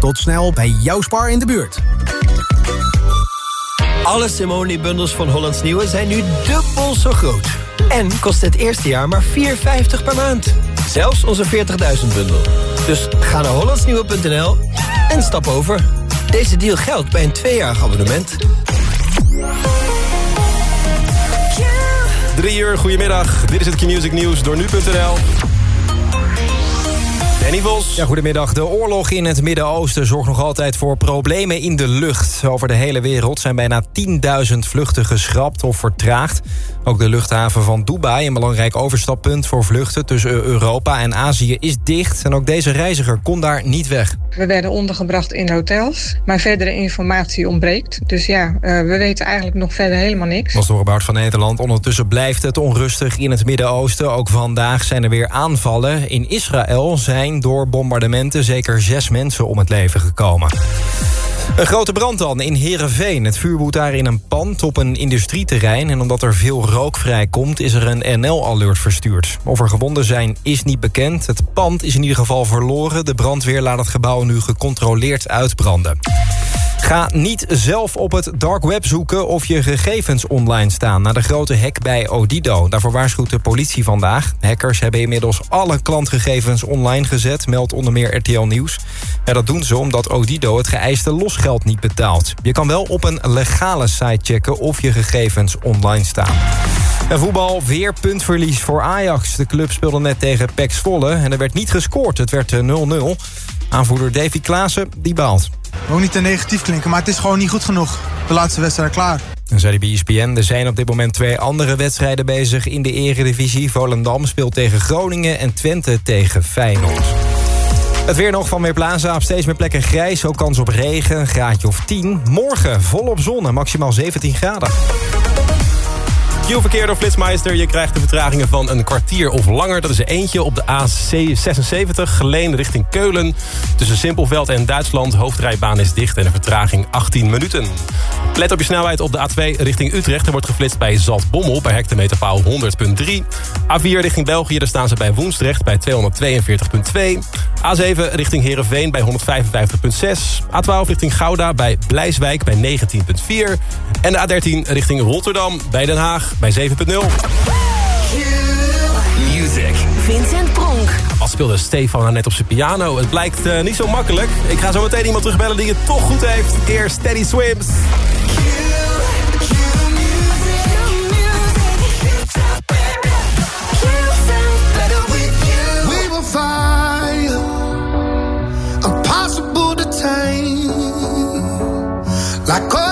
Tot snel bij jouw Spar in de buurt. Alle Simone-bundels van Hollands Nieuwe zijn nu dubbel zo groot. En kost het eerste jaar maar 4,50 per maand. Zelfs onze 40.000-bundel. Dus ga naar hollandsnieuwe.nl en stap over. Deze deal geldt bij een tweejarig abonnement. Drie uur, goedemiddag. Dit is het Q-Music Nieuws door nu.nl. Danny Vos. Ja, goedemiddag. De oorlog in het Midden-Oosten zorgt nog altijd voor problemen in de lucht. Over de hele wereld zijn bijna 10.000 vluchten geschrapt of vertraagd. Ook de luchthaven van Dubai, een belangrijk overstappunt voor vluchten tussen Europa en Azië, is dicht. En ook deze reiziger kon daar niet weg. We werden ondergebracht in hotels, maar verdere informatie ontbreekt. Dus ja, uh, we weten eigenlijk nog verder helemaal niks. Als Dorebout van Nederland. Ondertussen blijft het onrustig in het Midden-Oosten. Ook vandaag zijn er weer aanvallen. In Israël zijn door bombardementen zeker zes mensen om het leven gekomen. Een grote brand dan in Heerenveen. Het vuur woedt daar in een pand op een industrieterrein... en omdat er veel rook vrijkomt is er een NL-alert verstuurd. Of er gewonden zijn is niet bekend. Het pand is in ieder geval verloren. De brandweer laat het gebouw nu gecontroleerd uitbranden. Ga niet zelf op het dark web zoeken of je gegevens online staan... na de grote hack bij Odido. Daarvoor waarschuwt de politie vandaag. Hackers hebben inmiddels alle klantgegevens online gezet... meldt onder meer RTL Nieuws. En dat doen ze omdat Odido het geëiste losgeld niet betaalt. Je kan wel op een legale site checken of je gegevens online staan. En voetbal, weer puntverlies voor Ajax. De club speelde net tegen PEC Zwolle en er werd niet gescoord. Het werd 0-0. Aanvoerder Davy Klaassen, die baalt. Ook niet te negatief klinken, maar het is gewoon niet goed genoeg. De laatste wedstrijd klaar. En zei de BSPN, er zijn op dit moment twee andere wedstrijden bezig in de eredivisie. Volendam speelt tegen Groningen en Twente tegen Feyenoord. Het weer nog van Weerplaza. Op steeds meer plekken grijs. Ook kans op regen, een graadje of 10. Morgen volop zon en maximaal 17 graden. Q-verkeer door Flitsmeister. Je krijgt de vertragingen van een kwartier of langer. Dat is eentje op de A76, geleen richting Keulen. Tussen Simpelveld en Duitsland. Hoofdrijbaan is dicht en een vertraging 18 minuten. Let op je snelheid op de A2 richting Utrecht. Er wordt geflitst bij Zaltbommel bij hectometerpaal 100.3. A4 richting België, daar staan ze bij Woensdrecht bij 242.2. A7 richting Heerenveen bij 155.6. A12 richting Gouda bij Blijswijk bij 19.4. En de A13 richting Rotterdam bij Den Haag bij 7.0. Music. Vincent Pronk. Wat speelde Stefan net op zijn piano? Het blijkt uh, niet zo makkelijk. Ik ga zo meteen iemand terugbellen die het toch goed heeft. Eerst Steady Swims. Like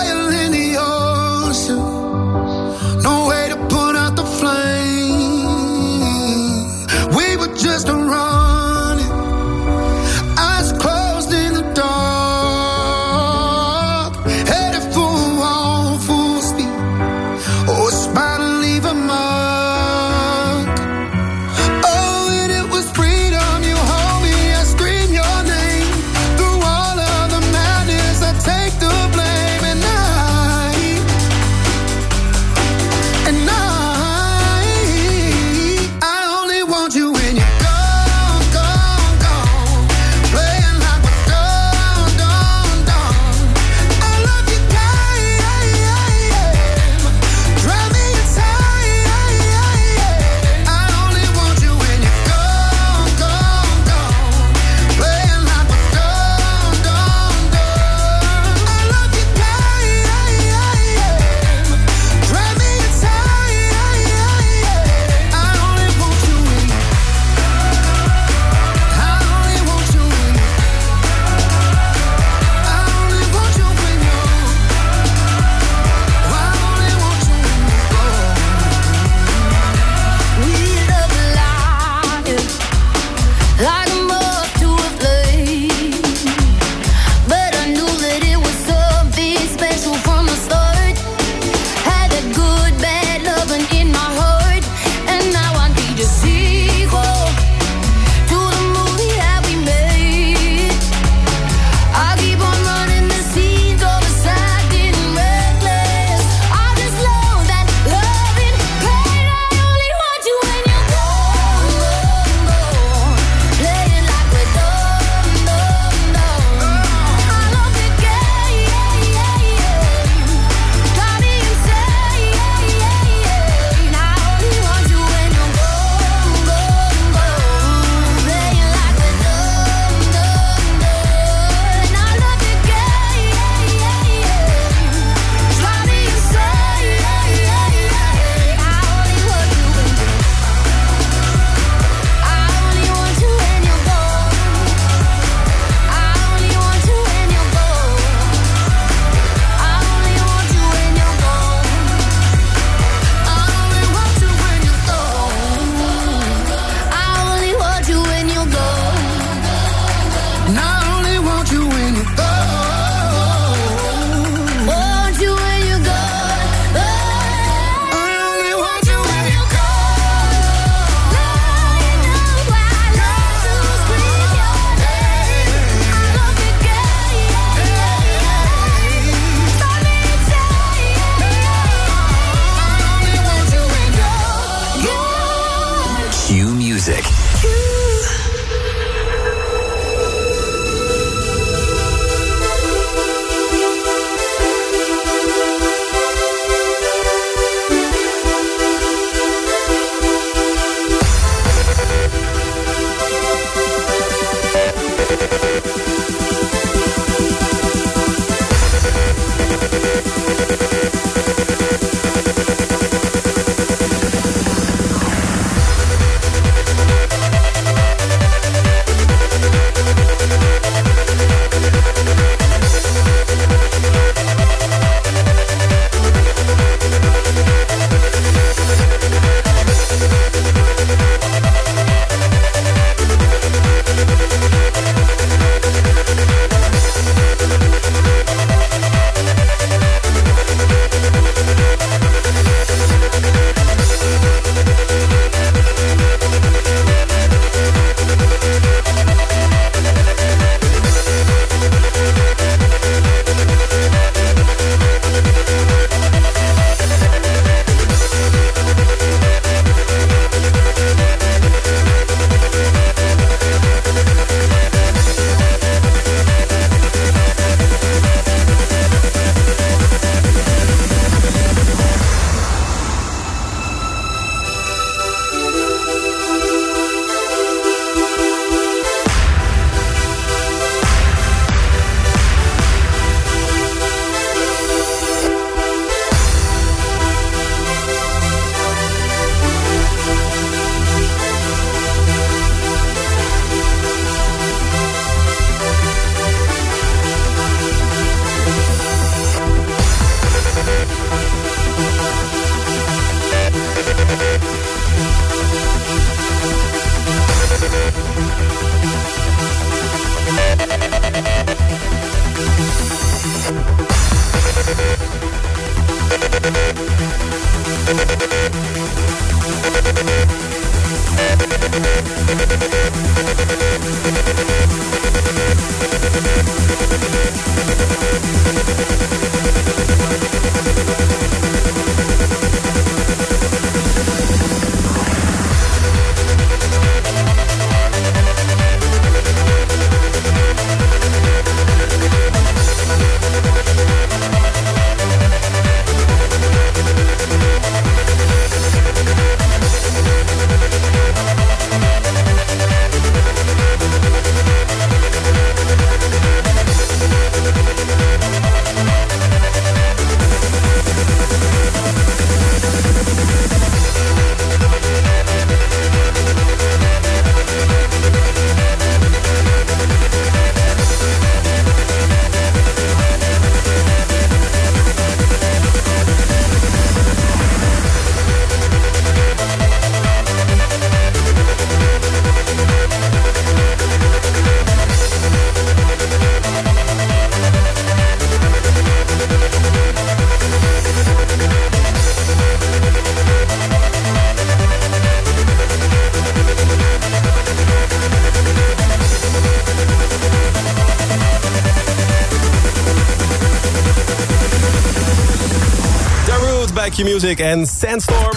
Q-Music en Sandstorm.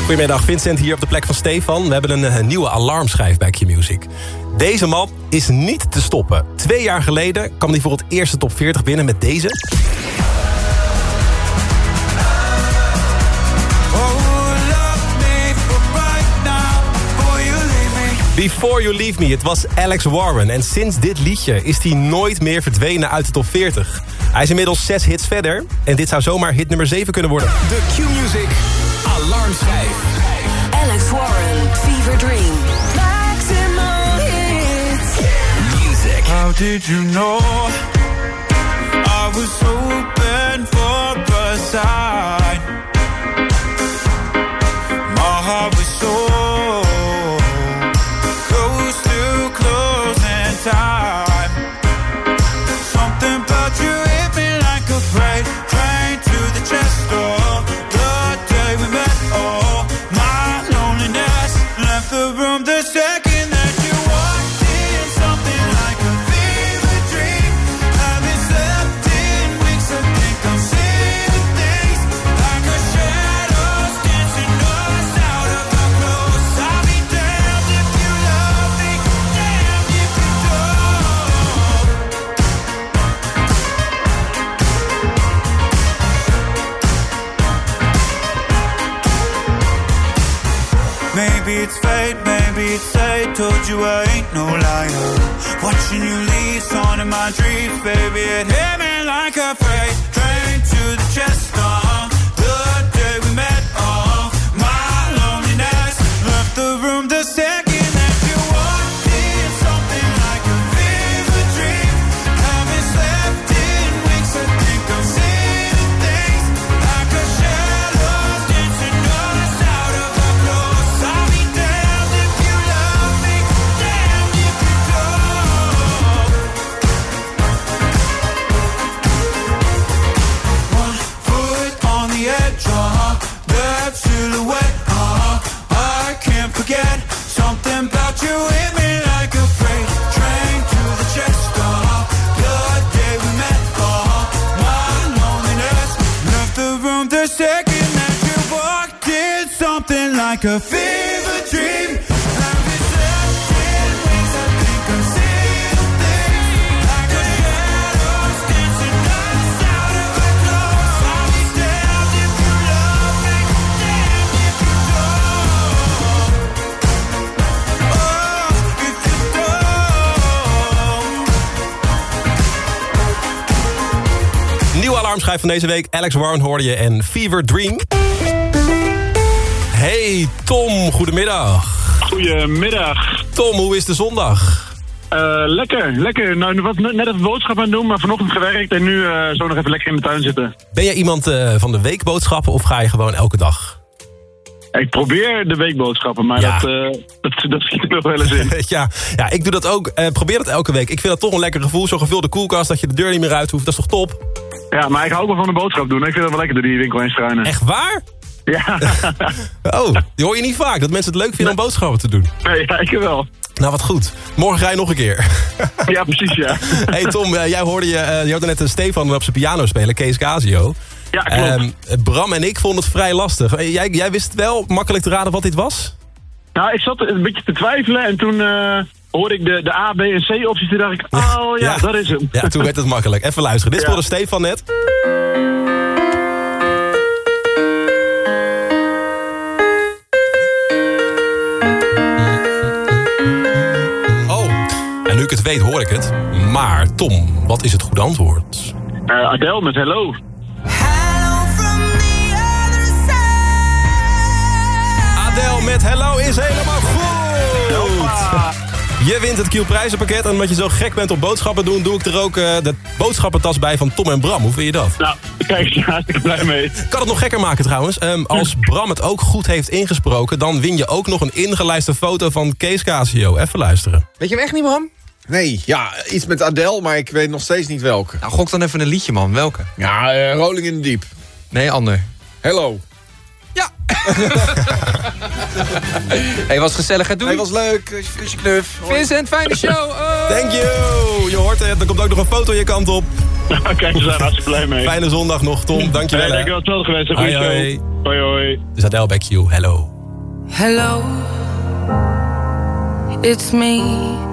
Goedemiddag, Vincent hier op de plek van Stefan. We hebben een, eh, nieuwe alarmschijf bij Q-Music. Deze man is niet te stoppen. Twee jaar geleden kwam hij voor het eerste top 40 binnen met deze. Before You Leave Me, het was Alex Warren. En sinds dit liedje is hij nooit meer verdwenen uit de top 40. Hij is inmiddels zes hits verder. En dit zou zomaar hit nummer 7 kunnen worden. De Q-Music Alarmschijf. Alex Warren, Fever Dream. Maximum hits. Music. How did you know? I was hoping it's fate, maybe it's fate. Told you I ain't no liar. Watching you leave, on in my dreams, baby. It hit me like a freight train to the chest. Oh, if you don't. Nieuwe alarmschijf van deze week. Alex Warren hoorde je en Fever Dream. Hey Tom, goedemiddag. Goedemiddag. Tom, hoe is de zondag? Eh, lekker, lekker. Nou, was net even boodschap aan het doen, maar vanochtend gewerkt en nu eh, zo nog even lekker in de tuin zitten. Ben jij iemand eh, van de weekboodschappen of ga je gewoon elke dag? Ik probeer de weekboodschappen, maar Ja. dat, dat, dat schiet er nog wel eens in. ja, ja, ik doe dat ook. Probeer dat elke week. Ik vind dat toch een lekker gevoel. Zo'n gevulde koelkast dat je de deur niet meer uit hoeft. Dat is toch top? Ja, maar ik hou ook wel van de boodschap doen. Ik vind het wel lekker door die winkel heen struinen. Echt waar? Ja, Oh, die hoor je niet vaak. Dat mensen het leuk vinden om boodschappen te doen. nee, ja, ik wel. Nou, wat goed. Morgen ga je nog een keer. Ja, precies, ja. hey Tom, eh, jij hoorde, je, eh, je hoorde net een Stefan op zijn piano spelen. Kees Casio. Ja, klopt. Ehm, Bram en ik vonden het vrij lastig. Eh, Jij, jij wist wel makkelijk te raden wat dit was? Nou, ik zat een beetje te twijfelen en toen eh, hoorde ik de, de A, B en C opties. Toen dacht ik, oh ja, Ja. dat is hem. Ja, toen werd het makkelijk. Even luisteren. Dit Ja. speelde Stefan net. Weet hoor ik het. Maar Tom, wat is het goede antwoord? Adele met Hello. Adele met Hello is helemaal goed! Je wint het Kiel prijzenpakket en omdat je zo gek bent op boodschappen doen... doe ik er ook eh, de boodschappentas bij van Tom en Bram. Hoe vind je dat? Nou, kijk, ik ben hartstikke blij mee. Kan het nog gekker maken trouwens. Ehm, als Bram het ook goed heeft ingesproken... dan win je ook nog een ingelijste foto van Kees Casio. Even luisteren. Weet je hem echt niet, man? Nee, ja, iets met Adele, maar ik weet nog steeds niet welke. Nou, gok dan even een liedje, man. Welke? Ja, eh, Rolling in the Deep. Nee, ander. Hello. hey, was gezellig. Doei. Hij was leuk. Kusje knuf. Vincent, fijne show. Oh. Thank you! Je hoort het, er komt ook nog een foto je kant op. kijk, we zijn hartstikke blij mee. Fijne zondag nog, Tom. Dankjewel. Hey, hè. dankjewel, het is wel geweest. Een goede Hoi, hoi. show. Hoi, hoi. Dus Adele back you. Hello. Hello, it's me.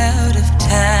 of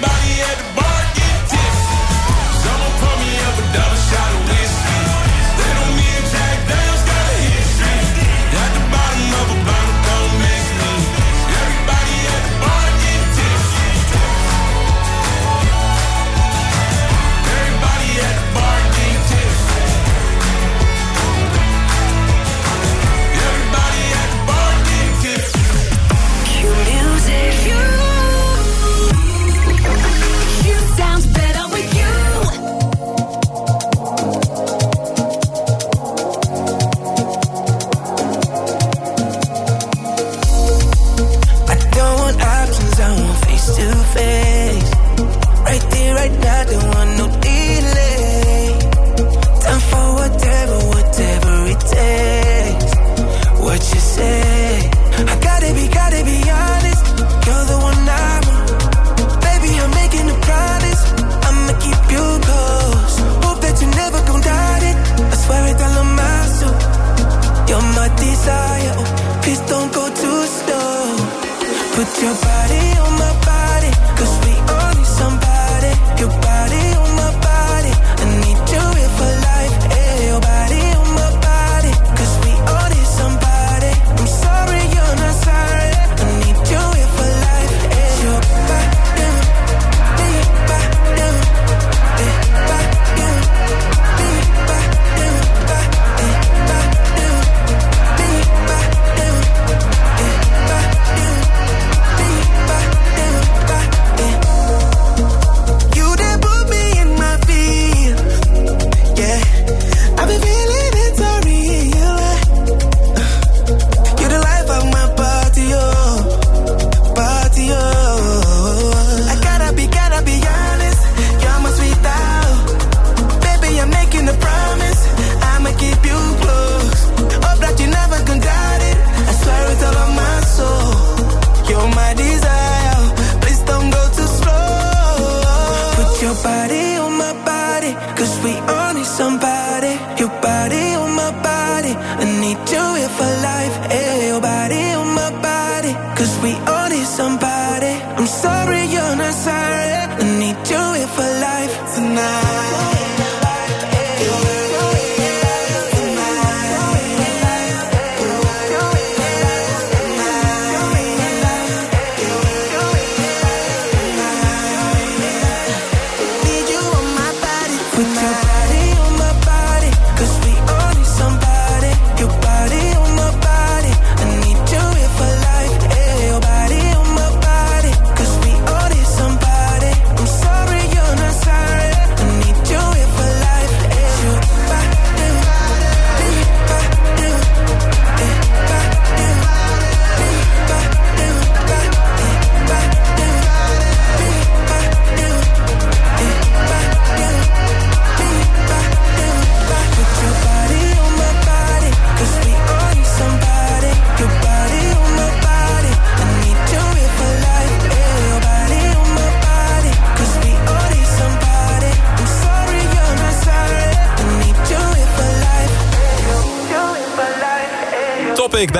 Put your body on my body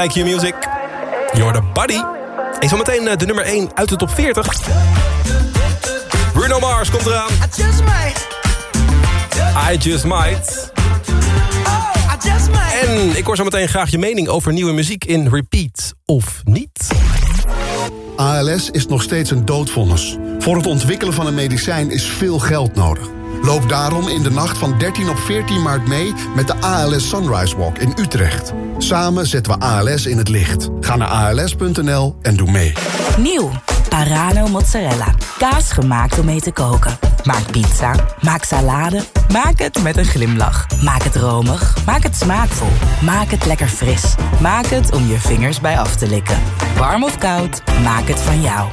muziek bij Q-Music. You're the Buddy. En zometeen eh, de nummer 1 uit de top 40. Bruno Mars komt eraan. I just might. I Just Might. Oh, I just might. En ik hoor zo meteen graag je mening over nieuwe muziek in Repeat of niet. ALS is nog steeds een doodvonnis. Voor het ontwikkelen van een medicijn is veel geld nodig. Loop daarom in de nacht van 13 op 14 maart mee met de ALS Sunrise Walk in Utrecht. Samen zetten we ALS in het licht. Ga naar als.nl en doe mee. Nieuw. Parano mozzarella. Kaas gemaakt om mee te koken. Maak pizza. Maak salade. Maak het met een glimlach. Maak het romig. Maak het smaakvol. Maak het lekker fris. Maak het om je vingers bij af te likken. Warm of koud, maak het van jou.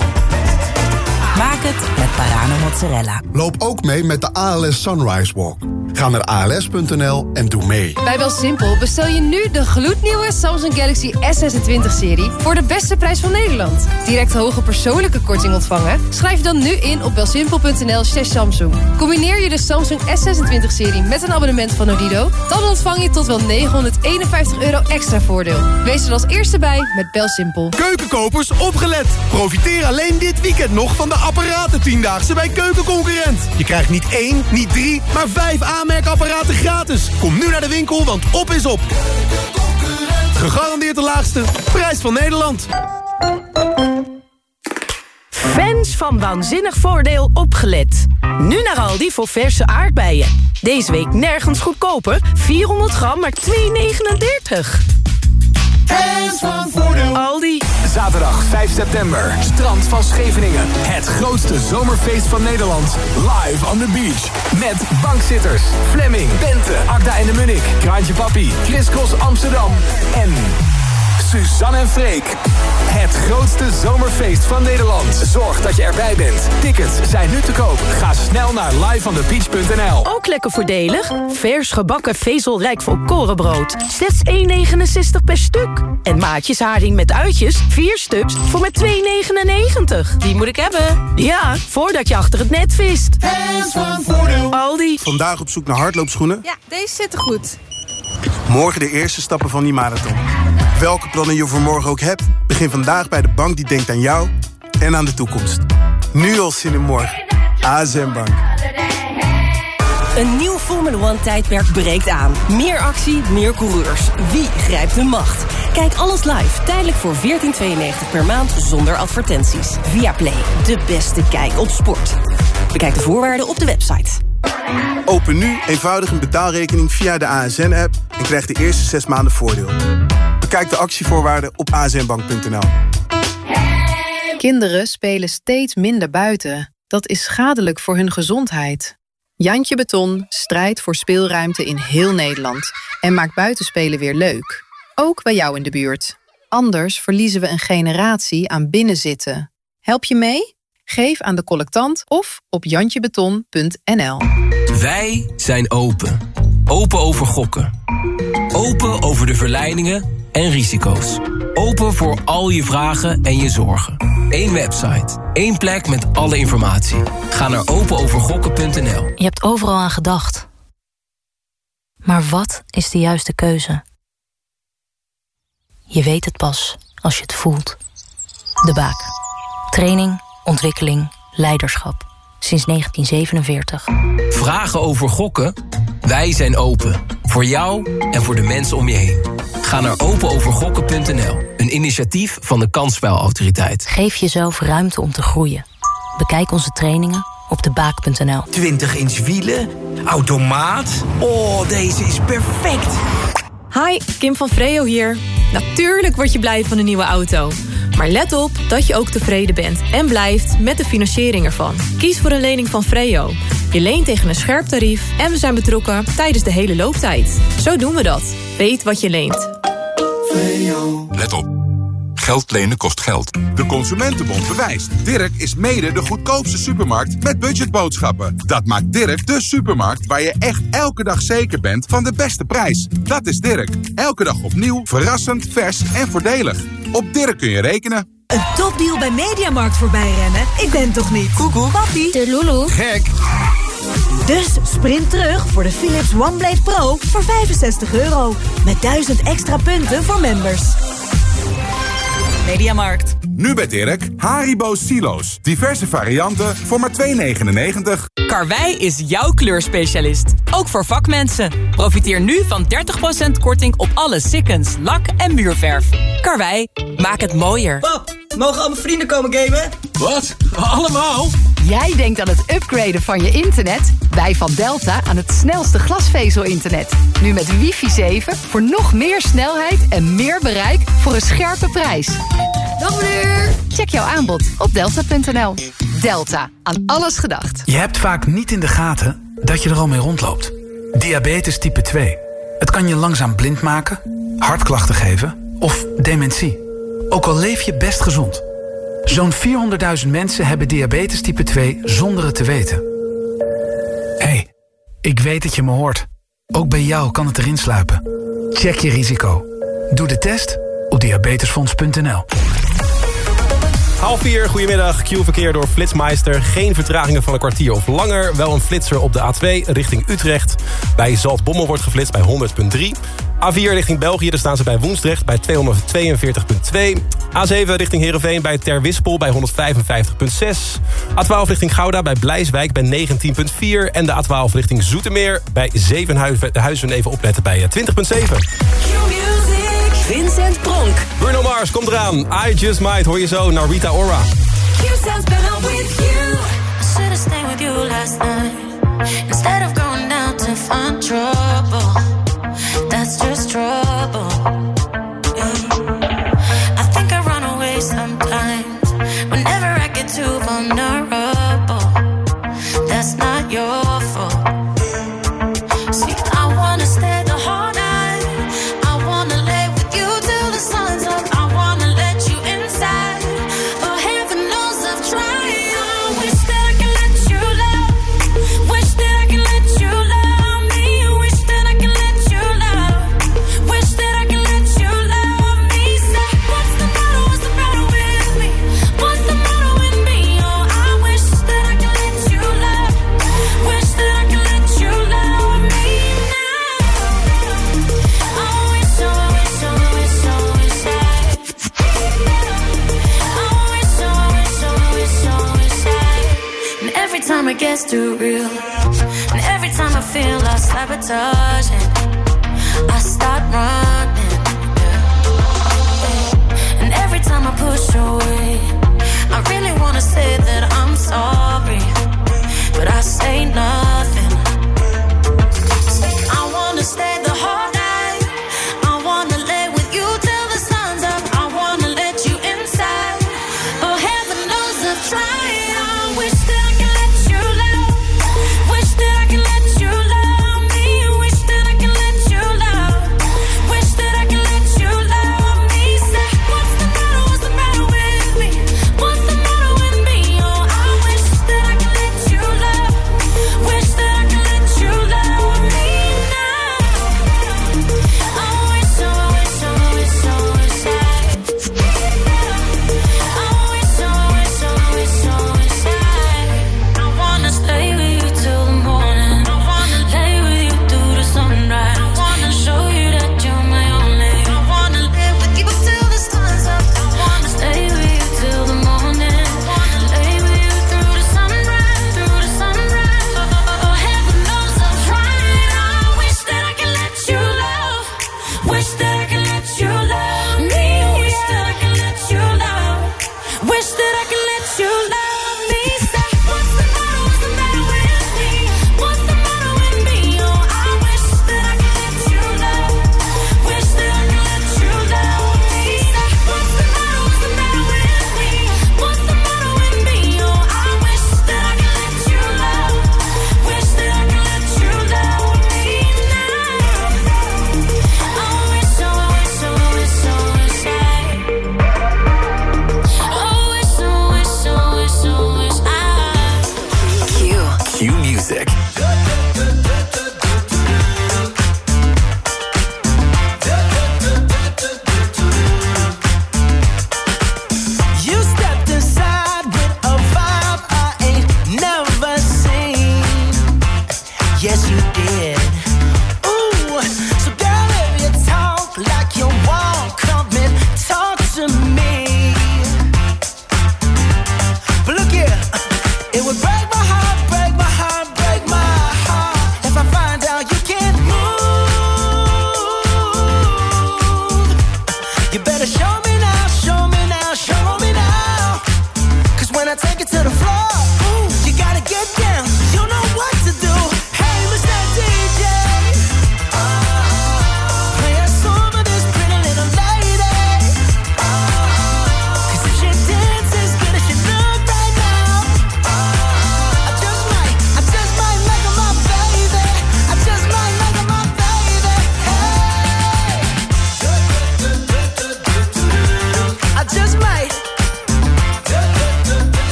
Maak het met Parano mozzarella. Loop ook mee met de ALS Sunrise Walk. Ga naar als.nl en doe mee. Bij Belsimpel bestel je nu de gloednieuwe Samsung Galaxy S26-serie... voor de beste prijs van Nederland. Direct hoge persoonlijke korting ontvangen? Schrijf je dan nu in op belsimpel.nl slash Samsung. Combineer je de Samsung S26-serie met een abonnement van Odido... dan ontvang je tot wel 951 euro extra voordeel. Wees er als eerste bij met Belsimpel. Keukenkopers, opgelet! Profiteer alleen dit weekend nog van de apparaten Tiendaagse bij Keukenconcurrent. Je krijgt niet één, niet drie, maar vijf aanmerkapparaten gratis. Kom nu naar de winkel, want op is op. Gegarandeerd de laagste prijs van Nederland. Fans van Waanzinnig Voordeel opgelet. Nu naar Aldi voor verse aardbeien. Deze week nergens goedkoper. 400 gram, maar 2,39. Fans van Voordeel. Aldi. Zaterdag 5 september. Strand van Scheveningen. Het grootste zomerfeest van Nederland. Live on the beach. Met bankzitters. Fleming, Bente, Agda en de Munnik. Kraantje Papi, Chris Amsterdam. En Suzanne en Freek. Het grootste zomerfeest van Nederland. Zorg dat je erbij bent. Tickets zijn nu te koop. Ga snel naar liveonthebeach.nl. Ook lekker voordelig. Vers gebakken vezelrijk volkorenbrood. Slechts 1,69 per stuk. En maatjes haring met uitjes. 4 stuks voor maar 2,99. Die moet ik hebben. Ja, voordat je achter het net vist. Fans van Voordeel. Aldi. Vandaag op zoek naar hardloopschoenen. Ja, deze zitten goed. Morgen de eerste stappen van die marathon. Welke plannen je voor morgen ook hebt, begin vandaag bij de bank die denkt aan jou en aan de toekomst. Nu al zin in morgen. ASM Bank. Een nieuw Formula One tijdperk breekt aan. Meer actie, meer coureurs. Wie grijpt de macht? Kijk alles live, tijdelijk voor 14,92 per maand zonder advertenties. Via Play, de beste kijk op sport. Bekijk de voorwaarden op de website. Open nu eenvoudig een betaalrekening via de ASN-app en krijg de eerste zes maanden voordeel. Bekijk de actievoorwaarden op asnbank.nl. Kinderen spelen steeds minder buiten. Dat is schadelijk voor hun gezondheid. Jantje Beton strijdt voor speelruimte in heel Nederland en maakt buitenspelen weer leuk. Ook bij jou in de buurt. Anders verliezen we een generatie aan binnenzitten. Help je mee? Geef aan de collectant of op jantjebeton.nl. Wij zijn open. Open over gokken. Open over de verleidingen en risico's. Open voor al je vragen en je zorgen. Eén website. één plek met alle informatie. Ga naar openovergokken.nl. Je hebt overal aan gedacht. Maar wat is de juiste keuze? Je weet het pas als je het voelt. De Baak. Training, ontwikkeling, leiderschap. Sinds 1947. Vragen over gokken? Wij zijn open. Voor jou en voor de mensen om je heen. Ga naar openovergokken.nl. Een initiatief van de Kansspelautoriteit. Geef jezelf ruimte om te groeien. Bekijk onze trainingen op debaak.nl. 20 inch wielen, automaat. Oh, deze is perfect. Hi, Kim van Freo hier. Natuurlijk word je blij van een nieuwe auto. Maar let op dat je ook tevreden bent en blijft met de financiering ervan. Kies voor een lening van Freo. Je leent tegen een scherp tarief en we zijn betrokken tijdens de hele looptijd. Zo doen we dat. Weet wat je leent. Let op. Geld lenen kost geld. De Consumentenbond bewijst. Dirk is mede de goedkoopste supermarkt met budgetboodschappen. Dat maakt Dirk de supermarkt waar je echt elke dag zeker bent van de beste prijs. Dat is Dirk. Elke dag opnieuw, verrassend, vers en voordelig. Op Dirk kun je rekenen. Een topdeal bij Mediamarkt voorbij rennen? Ik ben toch niet? Koekoek. Papi. De Lulu. Gek. Dus sprint terug voor de Philips OneBlade Pro voor 65 euro. Met 1000 extra punten voor members. Mediamarkt. Nu bij Dirk, Haribo Silo's. Diverse varianten voor maar 2,99. Karwei is jouw kleurspecialist. Ook voor vakmensen. Profiteer nu van 30% korting op alle sikkens, lak en muurverf. Karwei, maak het mooier. Pap, mogen al mijn vrienden komen gamen? Wat? Allemaal? Jij denkt aan het upgraden van je internet? Wij van Delta aan het snelste glasvezel-internet. Nu met wifi 7 voor nog meer snelheid en meer bereik voor een scherpe prijs. Dag meneer! Check jouw aanbod op delta.nl. Delta, aan alles gedacht. Je hebt vaak niet in de gaten dat je er al mee rondloopt. Diabetes type 2. Het kan je langzaam blind maken, hartklachten geven of dementie. Ook al leef je best gezond. Zo'n 400.000 mensen hebben diabetes type 2 zonder het te weten. Hé, hey, ik weet dat je me hoort. Ook bij jou kan het erin sluipen. Check je risico. Doe de test op diabetesfonds.nl. Half vier, goedemiddag. Q-verkeer door Flitsmeister. Geen vertragingen van een kwartier of langer. Wel een flitser op de A2 richting Utrecht. Bij Zaltbommel wordt geflitst bij 100.3. A4 richting België, daar staan ze bij Woensdrecht bij 242.2. A7 richting Heerenveen bij Terwispel bij 155.6. A12 richting Gouda bij Blijswijk bij 19.4. En de A12 richting Zoetermeer bij Zevenhuizen even opletten bij 20.7. Vincent Pronk. Bruno Mars, komt eraan. I Just Might, hoor je zo naar Rita Ora. You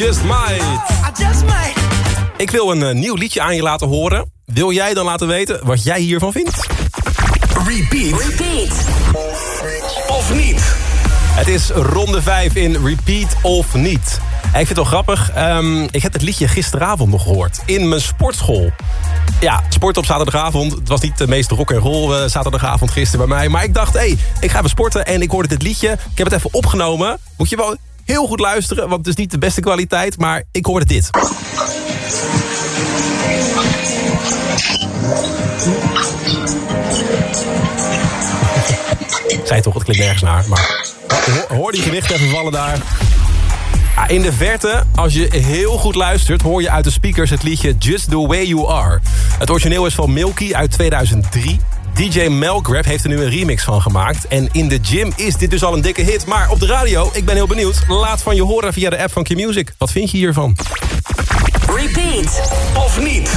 Just Might. I just might. Ik wil een eh, nieuw liedje aan je laten horen. Wil jij dan laten weten wat jij hiervan vindt? Repeat. Repeat. Of niet? Het is ronde 5 in Repeat of Niet. Ik vind het wel grappig. ehm, ik heb het liedje gisteravond nog gehoord. In mijn sportschool. Ja, sport op zaterdagavond. Het was niet de meest rock en roll eh, zaterdagavond gisteren bij mij. Maar ik dacht, hé, hey, ik ga even sporten en ik hoorde dit liedje. Ik heb het even opgenomen. Moet je wel heel goed luisteren, want het is niet de beste kwaliteit. Maar ik hoorde dit. Zei toch, het klinkt nergens naar. Maar hoor, die gewicht even vallen daar. In de verte, als je heel goed luistert... hoor je uit de speakers het liedje Just The Way You Are. Het origineel is van Milky uit 2003. DJ Melgrab heeft er nu een remix van gemaakt. En in de gym is dit dus al een dikke hit. Maar op de radio, ik ben heel benieuwd. Laat van je horen via de app van Q-Music. Wat vind je hiervan? Repeat. Of niet?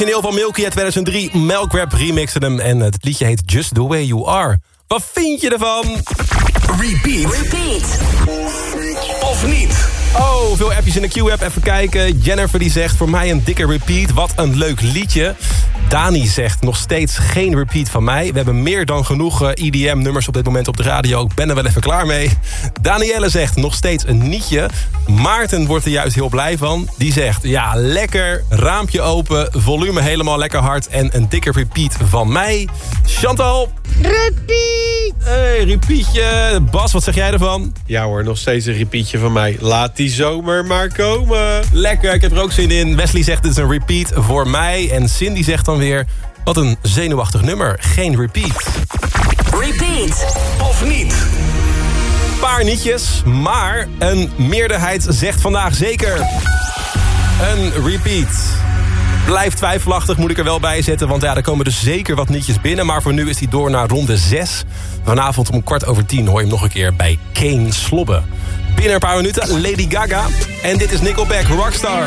Origineel van Milky uit 2003. Melkrap remixte hem en het liedje heet Just The Way You Are. Wat vind je ervan? Repeat. Repeat. Of niet? Oh, veel appjes in de Q-app. Even kijken. Jennifer die zegt voor mij een dikke repeat. Wat een leuk liedje. Dani zegt nog steeds geen repeat van mij. We hebben meer dan genoeg eh, EDM-nummers op dit moment op de radio. Ik ben er wel even klaar mee. Danielle zegt nog steeds een nietje. Maarten wordt er juist heel blij van. Die zegt, ja, lekker. Raampje open, volume helemaal lekker hard... en een dikke repeat van mij. Chantal? Repeat! Hey, repeatje. Bas, wat zeg jij ervan? Ja hoor, nog steeds een repeatje van mij. Laat die zomer maar komen. Lekker, ik heb er ook zin in. Wesley zegt het is een repeat voor mij. En Cindy zegt dan weer, wat een zenuwachtig nummer. Geen repeat. Repeat. Of niet? Paar nietjes, maar een meerderheid zegt vandaag zeker... een repeat. Blijft twijfelachtig, moet ik er wel bij zetten. Want ja, er komen dus zeker wat nietjes binnen. Maar voor nu is hij door naar ronde 6. Vanavond om kwart over tien hoor je hem nog een keer bij Kane Slobben. Binnen een paar minuten Lady Gaga. En dit is Nickelback, Rockstar.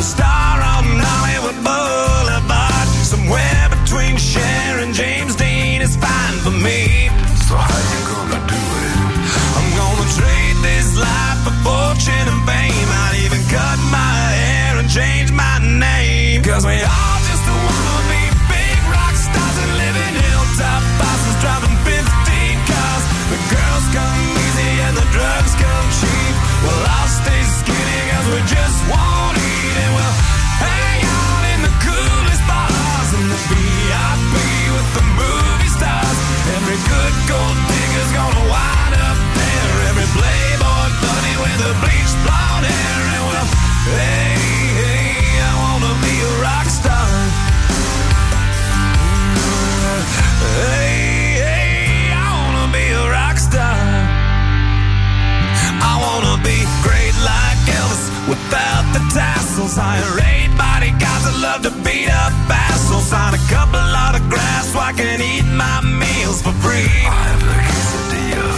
Lone Star on Hollywood Boulevard. Somewhere between Cher and James Dean is fine for me. So how you gonna do it? I'm gonna trade this life for fortune and fame. I'd even cut my hair and change my name. Cause we all sign. There ain't bodyguards that love to beat up assholes. Sign a couple of autographs so I can eat my meals for free. I have the quesadilla.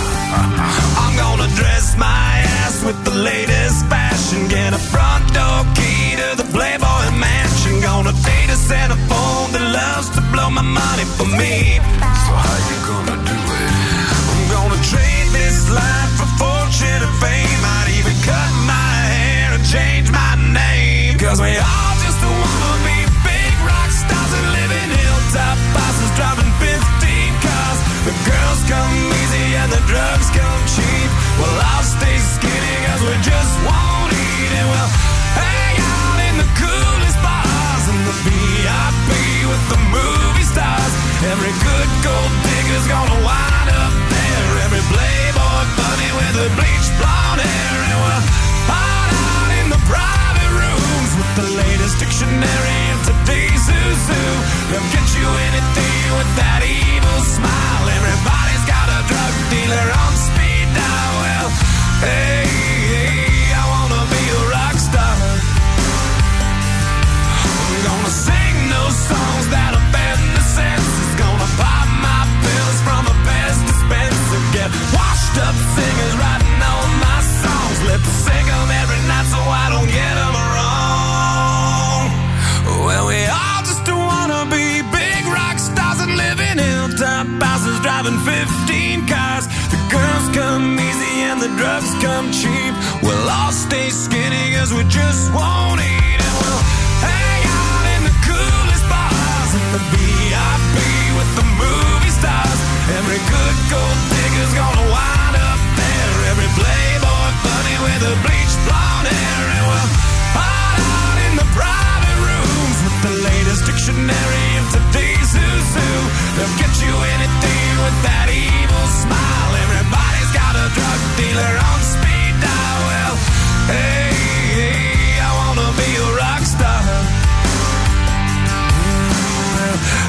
I'm gonna dress my ass with the latest fashion. Get a front door key to the Playboy Mansion. Gonna date a Santa phone that loves to blow my money for me. So how you gonna?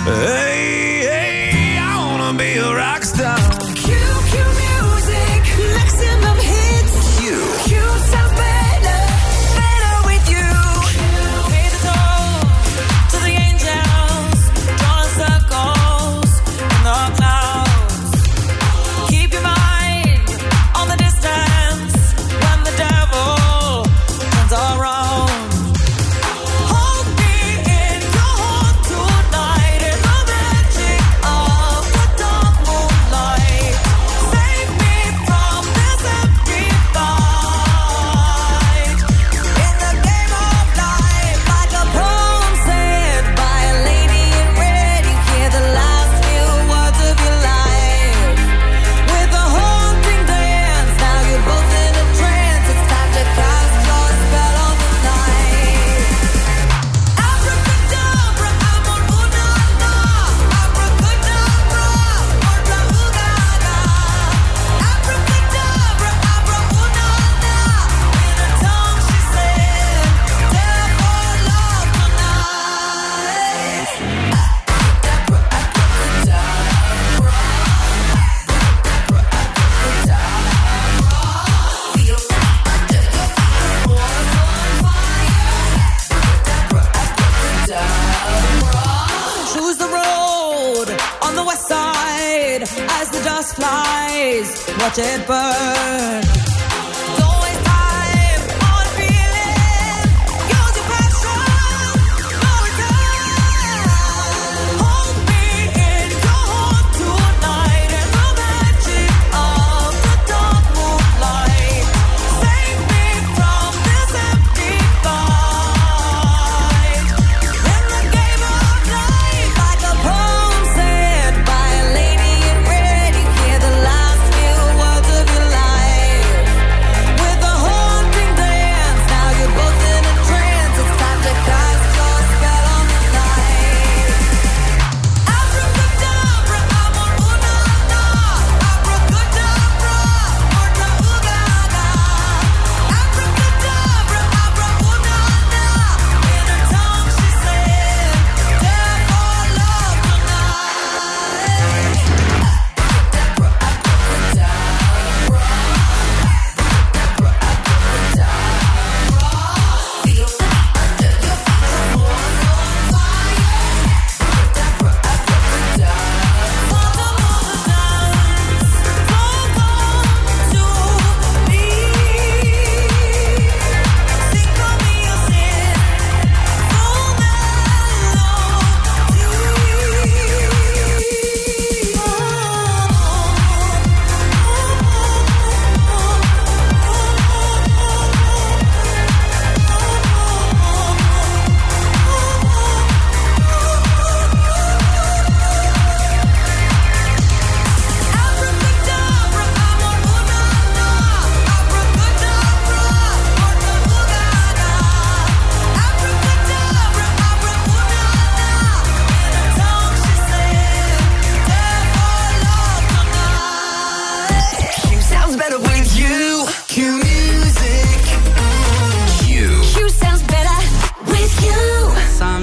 Hey.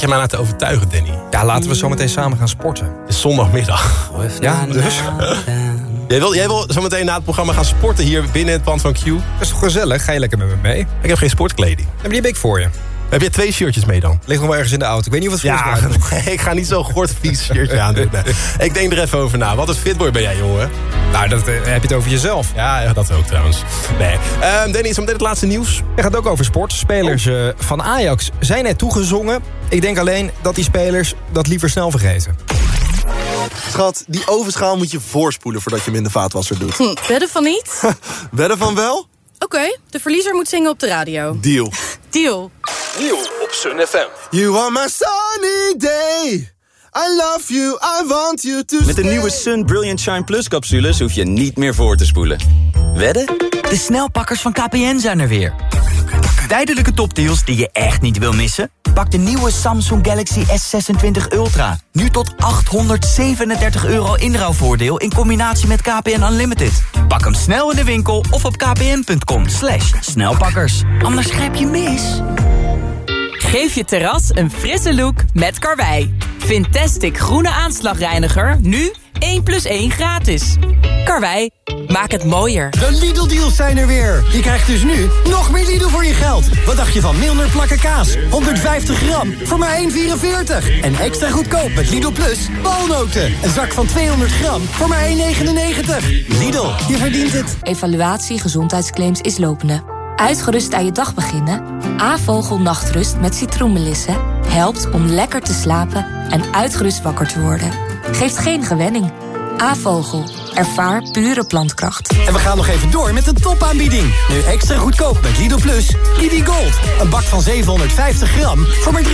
Weet je mij te overtuigen, Danny? Ja, laten we zo meteen samen gaan sporten. Het is zondagmiddag. Ja, dus? Jij wil, jij wil zo meteen na het programma gaan sporten hier binnen het pand van Q? Dat is toch gezellig? Ga je lekker met me mee? Ik heb geen sportkleding. Ja, maar die heb ik voor je. Heb je twee shirtjes mee dan? Ligt nog wel ergens in de auto. Ik weet niet of het Ja, ik ga niet zo'n gort vies shirtje aan doen. Nee. Ik denk er even over na. Wat een fitboy ben jij, jongen. Nou, dat, heb je het over jezelf. Ja, dat ook trouwens. Nee. Um, Danny, zo meteen het laatste nieuws. Het gaat ook over sport. Spelers oh. van Ajax zijn net toegezongen. Ik denk alleen dat die spelers dat liever snel vergeten. Schat, die ovenschaal moet je voorspoelen voordat je hem in de vaatwasser doet. Hm, wedden van niet? wedden van wel? Oké, okay, de verliezer moet zingen op de radio. Deal. Deal. Nieuw op Sun FM. You are my sunny day. I love you, I want you to Met de nieuwe Sun Brilliant Shine Plus capsules hoef je niet meer voor te spoelen. Wedden? De snelpakkers van KPN zijn er weer. Tijdelijke topdeals die je echt niet wil missen? Pak de nieuwe Samsung Galaxy S26 Ultra. Nu tot 837 euro inruilvoordeel in combinatie met KPN Unlimited. Pak hem snel in de winkel of op kpn.com slash snelpakkers. Anders grijp je mis. Geef je terras een frisse look met Karwei. Fantastic groene aanslagreiniger, nu 1 plus 1 gratis. Karwei, maak het mooier. De Lidl-deals zijn er weer. Je krijgt dus nu nog meer Lidl voor je geld. Wat dacht je van Milner plakken kaas? 150 gram voor maar 1,44. En extra goedkoop met Lidl Plus walnoten. Een zak van 200 gram voor maar 1,99. Lidl, je verdient het. Evaluatie gezondheidsclaims is lopende. Uitgerust aan je dag beginnen? A-vogel nachtrust met citroenmelissen helpt om lekker te slapen en uitgerust wakker te worden. Geeft geen gewenning. A-vogel. Ervaar pure plantkracht. En we gaan nog even door met een topaanbieding. Nu extra goedkoop met Lidl Plus. Lidl Gold. Een bak van 750 gram voor maar 3,99.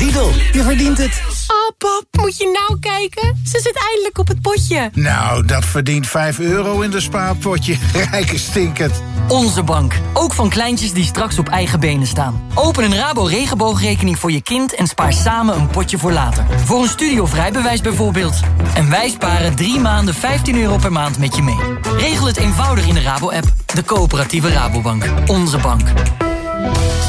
Lidl, je verdient het. Oh pap, moet je nou kijken? Ze zit eindelijk op het potje. Nou, dat verdient 5 euro in de spaarpotje. Rijke stinkend. Onze bank. Ook van kleintjes die straks op eigen benen staan. Open een Rabo regenboogrekening voor je kind... en spaar samen een potje voor later. Voor een studie of rijbewijs bijvoorbeeld. En wij sparen drie maanden 15 euro per maand met je mee. Regel het eenvoudig in de Rabo-app. De coöperatieve Rabobank. Onze bank.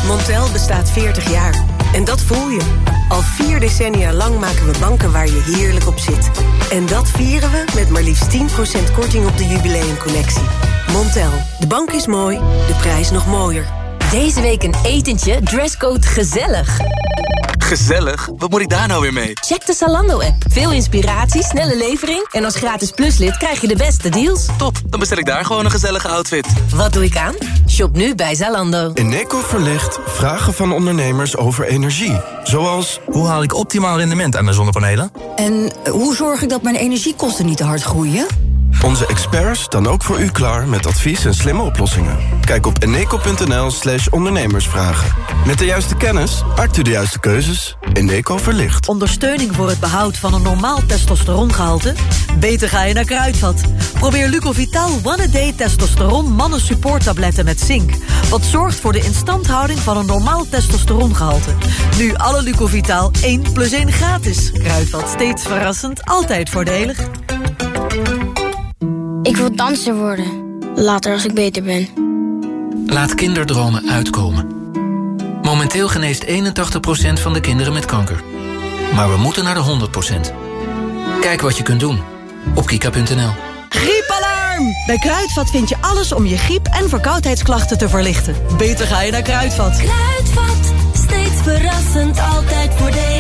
Montel bestaat 40 jaar. En dat voel je. Al vier decennia lang maken we banken waar je heerlijk op zit. En dat vieren we met maar liefst 10% korting op de jubileumcollectie. Montel. De bank is mooi, de prijs nog mooier. Deze week een etentje, dresscode gezellig. Gezellig? Wat moet ik daar nou weer mee? Check de Zalando-app. Veel inspiratie, snelle levering... en als gratis pluslid krijg je de beste deals. Top, dan bestel ik daar gewoon een gezellige outfit. Wat doe ik aan? Shop nu bij Zalando. Eneco verlicht vragen van ondernemers over energie. Zoals... Hoe haal ik optimaal rendement aan mijn zonnepanelen? En hoe zorg ik dat mijn energiekosten niet te hard groeien? Onze experts staan ook voor u klaar met advies en slimme oplossingen. Kijk op eneco.nl slash ondernemersvragen. Met de juiste kennis maakt u de juiste keuzes. Eneco verlicht. Ondersteuning voor het behoud van een normaal testosterongehalte? Beter ga je naar Kruidvat. Probeer Lucovital One A Day Testosteron Mannen Support Tabletten met zink. Wat zorgt voor de instandhouding van een normaal testosterongehalte. Nu alle Lucovital 1 plus 1 gratis. Kruidvat steeds verrassend, altijd voordelig. Ik wil danser worden. Later als ik beter ben. Laat kinderdromen uitkomen. Momenteel geneest 81% van de kinderen met kanker. Maar we moeten naar de 100%. Kijk wat je kunt doen op kika.nl. Griepalarm! Bij Kruidvat vind je alles om je griep- en verkoudheidsklachten te verlichten. Beter ga je naar Kruidvat. Kruidvat, steeds verrassend, altijd voordelig.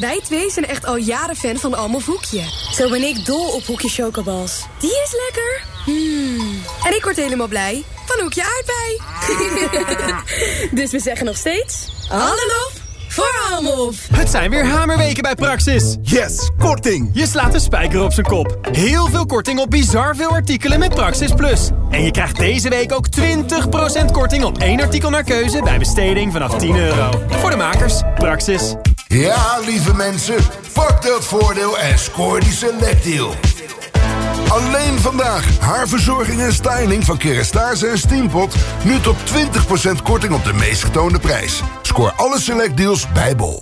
Wij twee zijn echt al jaren fan van Almof Hoekje. Zo ben ik dol op Hoekje Chocobals. Die is lekker. Hmm. En ik word helemaal blij van Hoekje Aardbei. dus we zeggen nog steeds... Hallo voor Almof. Het zijn weer hamerweken bij Praxis. Yes, korting. Je slaat de spijker op zijn kop. Heel veel korting op bizar veel artikelen met Praxis Plus. En je krijgt deze week ook 20% korting op één artikel naar keuze... bij besteding vanaf 10 euro. Voor de makers, Praxis. Ja, lieve mensen, pak dat voordeel en scoor die selectdeal. Alleen vandaag haarverzorging en styling van Kerastase en Steampot... nu tot 20% korting op de meest getoonde prijs. Scoor alle selectdeals bij Bol.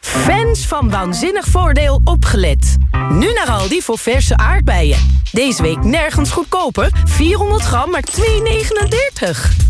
Fans van Waanzinnig Voordeel opgelet. Nu naar Aldi voor verse aardbeien. Deze week nergens goedkoper. 400 gram, maar 2,39.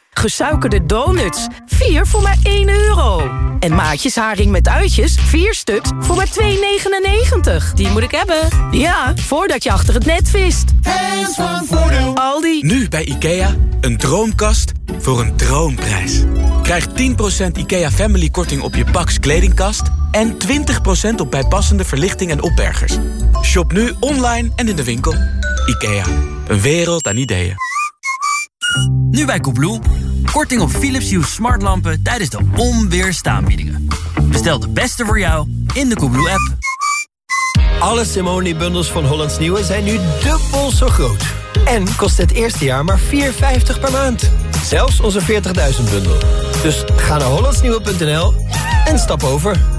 Gesuikerde donuts. 4 voor maar 1 euro. En maatjes haring met uitjes. 4 stuks voor maar 2,99. Die moet ik hebben. Ja, voordat je achter het net vist. Hands van Voordeel. Aldi. Nu bij IKEA, een droomkast voor een droomprijs. Krijg 10% IKEA Family korting op je Pax kledingkast... en 20% op bijpassende verlichting en opbergers. Shop nu online en in de winkel. IKEA, een wereld aan ideeën. Nu bij Koebloe. Korting op Philips Hue smartlampen tijdens de onweerstaanbiedingen. Bestel de beste voor jou in de Koebloe-app. Alle Simone-bundels van Hollands Nieuwe zijn nu dubbel zo groot. En kost het eerste jaar maar 4,50 per maand. Zelfs onze 40.000 bundel. Dus ga naar hollandsnieuwe.nl en stap over.